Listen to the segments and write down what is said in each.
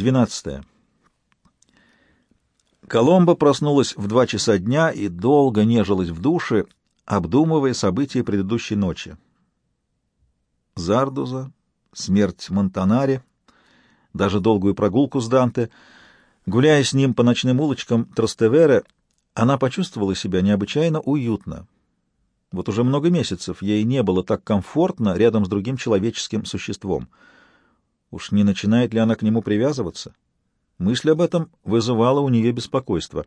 12. Коломба проснулась в два часа дня и долго нежилась в душе, обдумывая события предыдущей ночи. Зардуза, смерть Монтанари, даже долгую прогулку с Данте. Гуляя с ним по ночным улочкам Трастевере, она почувствовала себя необычайно уютно. Вот уже много месяцев ей не было так комфортно рядом с другим человеческим существом. Уж не начинает ли она к нему привязываться? Мысль об этом вызывала у нее беспокойство.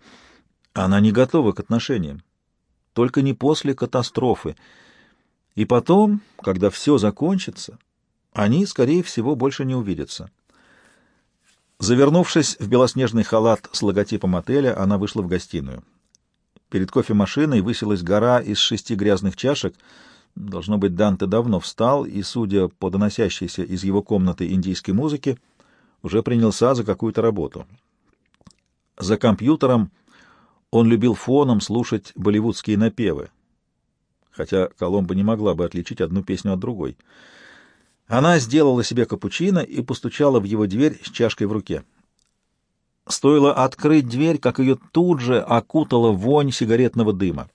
Она не готова к отношениям. Только не после катастрофы. И потом, когда все закончится, они, скорее всего, больше не увидятся. Завернувшись в белоснежный халат с логотипом отеля, она вышла в гостиную. Перед кофемашиной высилась гора из шести грязных чашек. Должно быть, Данте давно встал и, судя по доносящейся из его комнаты индийской музыки, уже принялся за какую-то работу. За компьютером он любил фоном слушать болливудские напевы, хотя Коломба не могла бы отличить одну песню от другой. Она сделала себе капучино и постучала в его дверь с чашкой в руке. Стоило открыть дверь, как ее тут же окутала вонь сигаретного дыма.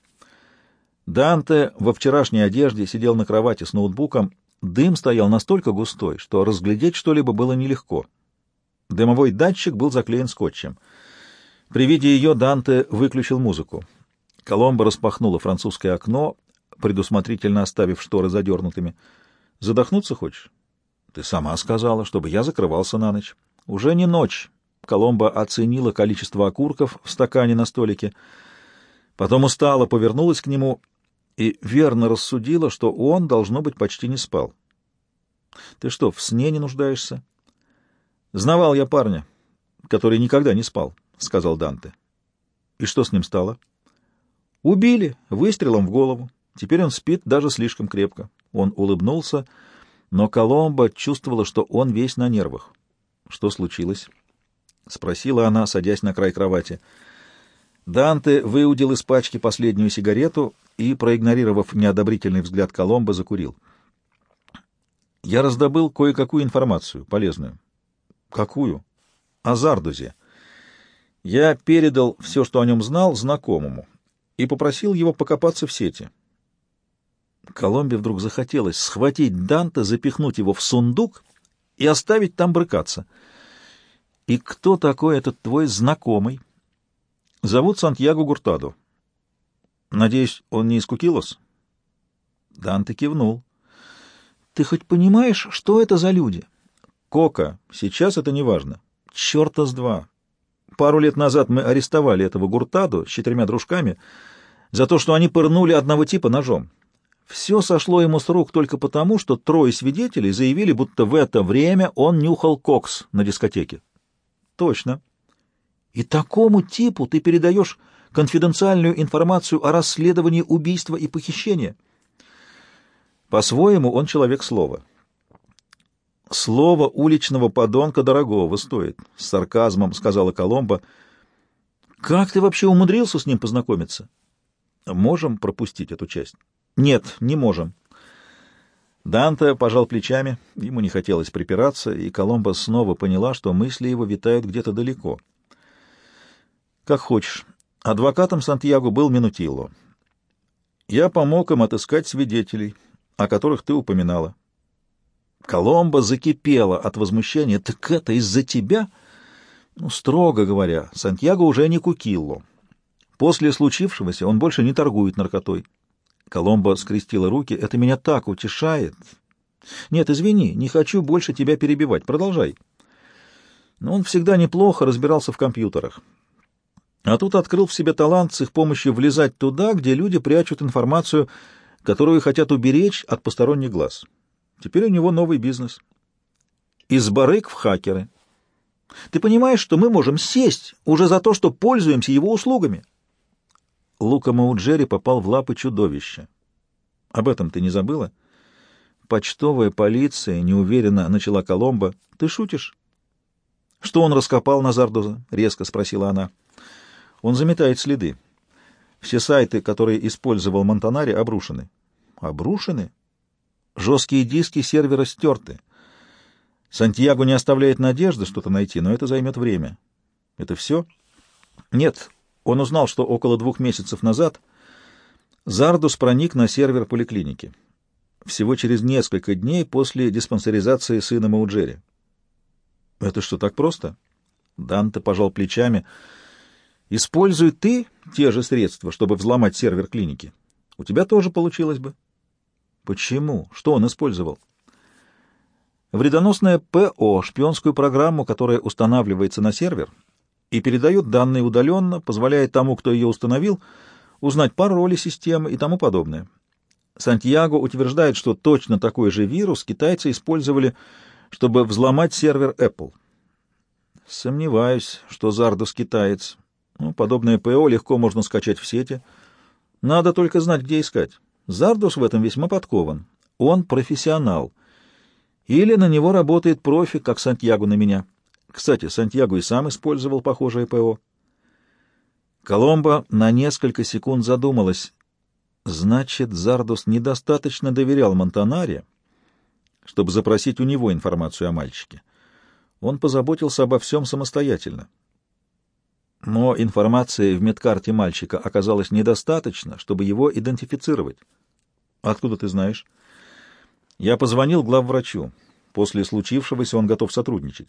Данте во вчерашней одежде сидел на кровати с ноутбуком. Дым стоял настолько густой, что разглядеть что-либо было нелегко. Дымовой датчик был заклеен скотчем. При виде ее Данте выключил музыку. Коломбо распахнула французское окно, предусмотрительно оставив шторы задернутыми. «Задохнуться хочешь?» «Ты сама сказала, чтобы я закрывался на ночь». «Уже не ночь. Коломба оценила количество окурков в стакане на столике, потом устало повернулась к нему и верно рассудила, что он, должно быть, почти не спал. — Ты что, в сне не нуждаешься? — Знавал я парня, который никогда не спал, — сказал Данте. — И что с ним стало? — Убили выстрелом в голову. Теперь он спит даже слишком крепко. Он улыбнулся, но Коломба чувствовала, что он весь на нервах. Что случилось? — спросила она, садясь на край кровати. Данте выудил из пачки последнюю сигарету и, проигнорировав неодобрительный взгляд Коломбо, закурил. «Я раздобыл кое-какую информацию, полезную». «Какую?» «О Зардузе. Я передал все, что о нем знал, знакомому и попросил его покопаться в сети». Коломбе вдруг захотелось схватить Данте, запихнуть его в сундук и оставить там брыкаться — «И кто такой этот твой знакомый?» «Зовут Сантьяго Гуртадо». «Надеюсь, он не из Кукилос?» Данте кивнул. «Ты хоть понимаешь, что это за люди?» «Кока, сейчас это не важно. Черта с два. Пару лет назад мы арестовали этого Гуртаду с четырьмя дружками за то, что они пырнули одного типа ножом. Все сошло ему с рук только потому, что трое свидетелей заявили, будто в это время он нюхал кокс на дискотеке. Точно. И такому типу ты передаешь конфиденциальную информацию о расследовании убийства и похищения. По-своему, он человек слова. Слово уличного подонка дорогого стоит, — с сарказмом сказала Коломба. Как ты вообще умудрился с ним познакомиться? Можем пропустить эту часть? Нет, не можем. Данте пожал плечами, ему не хотелось припираться, и Коломба снова поняла, что мысли его витают где-то далеко. «Как хочешь. Адвокатом Сантьяго был Минутило. Я помог им отыскать свидетелей, о которых ты упоминала». Коломба закипела от возмущения. «Так это из-за тебя?» Ну, строго говоря, Сантьяго уже не Кукилло. После случившегося он больше не торгует наркотой. Коломбо скрестила руки. «Это меня так утешает!» «Нет, извини, не хочу больше тебя перебивать. Продолжай». Но он всегда неплохо разбирался в компьютерах. А тут открыл в себе талант с их помощью влезать туда, где люди прячут информацию, которую хотят уберечь от посторонних глаз. Теперь у него новый бизнес. Из барык в хакеры. Ты понимаешь, что мы можем сесть уже за то, что пользуемся его услугами?» Лука Мауджери попал в лапы чудовища. Об этом ты не забыла? Почтовая полиция неуверенно начала Коломбо. Ты шутишь? Что он раскопал на Зардуза? Резко спросила она. Он заметает следы. Все сайты, которые использовал Монтанари, обрушены. Обрушены? Жесткие диски сервера стерты. Сантьяго не оставляет надежды что-то найти, но это займет время. Это все? Нет. Он узнал, что около двух месяцев назад Зардус проник на сервер поликлиники. Всего через несколько дней после диспансеризации сына Мауджери. Это что, так просто? Данте пожал плечами. Используй ты те же средства, чтобы взломать сервер клиники. У тебя тоже получилось бы. Почему? Что он использовал? Вредоносное ПО, шпионскую программу, которая устанавливается на сервер и передает данные удаленно, позволяет тому, кто ее установил, узнать пароли системы и тому подобное. Сантьяго утверждает, что точно такой же вирус китайцы использовали, чтобы взломать сервер Apple. Сомневаюсь, что Зардус китаец. Ну, подобное ПО легко можно скачать в сети. Надо только знать, где искать. Зардус в этом весьма подкован. Он профессионал — или на него работает профи, как Сантьяго на меня. Кстати, Сантьяго и сам использовал похожее ПО. Коломбо на несколько секунд задумалась. Значит, Зардус недостаточно доверял Монтанаре, чтобы запросить у него информацию о мальчике. Он позаботился обо всем самостоятельно. Но информации в медкарте мальчика оказалось недостаточно, чтобы его идентифицировать. Откуда ты знаешь? Я позвонил главврачу. После случившегося он готов сотрудничать.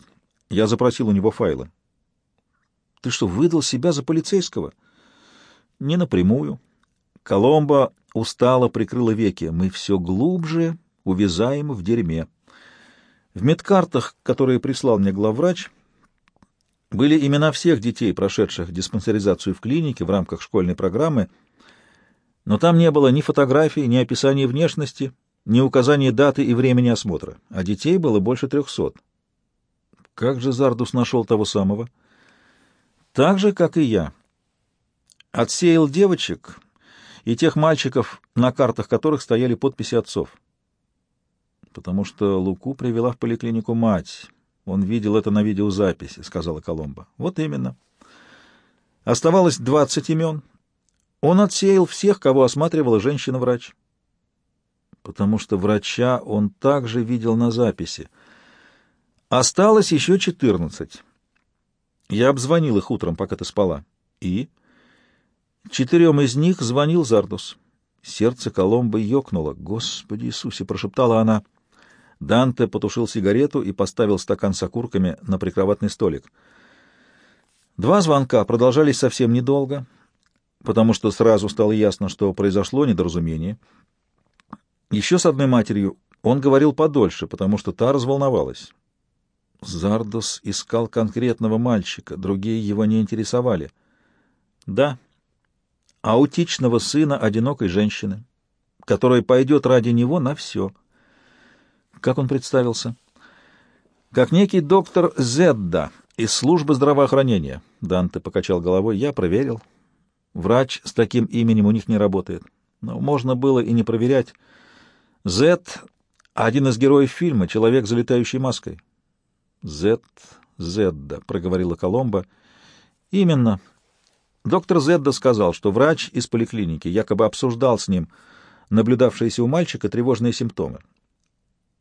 Я запросил у него файлы. Ты что, выдал себя за полицейского? Не напрямую. Коломба устало прикрыла веки. Мы все глубже увязаем в дерьме. В медкартах, которые прислал мне главврач, были имена всех детей, прошедших диспансеризацию в клинике в рамках школьной программы, но там не было ни фотографий, ни описания внешности, ни указания даты и времени осмотра, а детей было больше трехсот. Как же Зардус нашел того самого? Так же, как и я. Отсеял девочек и тех мальчиков, на картах которых стояли подписи отцов. Потому что Луку привела в поликлинику мать. Он видел это на видеозаписи, — сказала Коломба. Вот именно. Оставалось двадцать имен. Он отсеял всех, кого осматривала женщина-врач потому что врача он также видел на записи. Осталось еще четырнадцать. Я обзвонил их утром, пока ты спала. И? Четырем из них звонил Зардус. Сердце Коломбы ёкнуло. «Господи Иисусе!» — прошептала она. Данте потушил сигарету и поставил стакан с окурками на прикроватный столик. Два звонка продолжались совсем недолго, потому что сразу стало ясно, что произошло недоразумение — еще с одной матерью он говорил подольше, потому что та разволновалась. Зардос искал конкретного мальчика, другие его не интересовали. Да, аутичного сына одинокой женщины, которая пойдет ради него на все. Как он представился? Как некий доктор Зедда из службы здравоохранения. Данте покачал головой. Я проверил. Врач с таким именем у них не работает. Но можно было и не проверять. Зет — один из героев фильма «Человек, залетающий маской». «Зет, Зедда», — проговорила Коломба. «Именно. Доктор Зедда сказал, что врач из поликлиники якобы обсуждал с ним наблюдавшиеся у мальчика тревожные симптомы.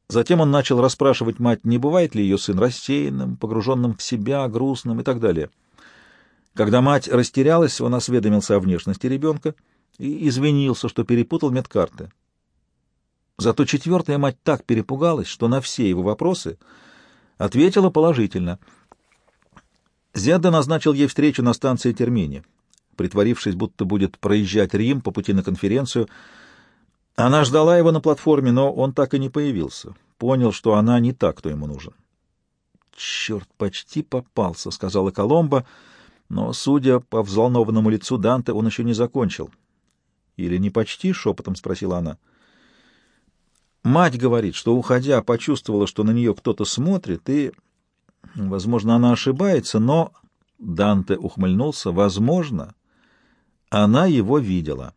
Затем он начал расспрашивать мать, не бывает ли ее сын рассеянным, погруженным в себя, грустным и так далее. Когда мать растерялась, он осведомился о внешности ребенка и извинился, что перепутал медкарты. Зато четвертая мать так перепугалась, что на все его вопросы ответила положительно. Зеда назначил ей встречу на станции Термини, притворившись, будто будет проезжать Рим по пути на конференцию. Она ждала его на платформе, но он так и не появился. Понял, что она не та, кто ему нужен. «Черт, почти попался», — сказала Коломба, но, судя по взволнованному лицу Данте, он еще не закончил. «Или не почти?» — шепотом спросила она. — Мать говорит, что, уходя, почувствовала, что на нее кто-то смотрит, и, возможно, она ошибается, но... Данте ухмыльнулся. Возможно, она его видела.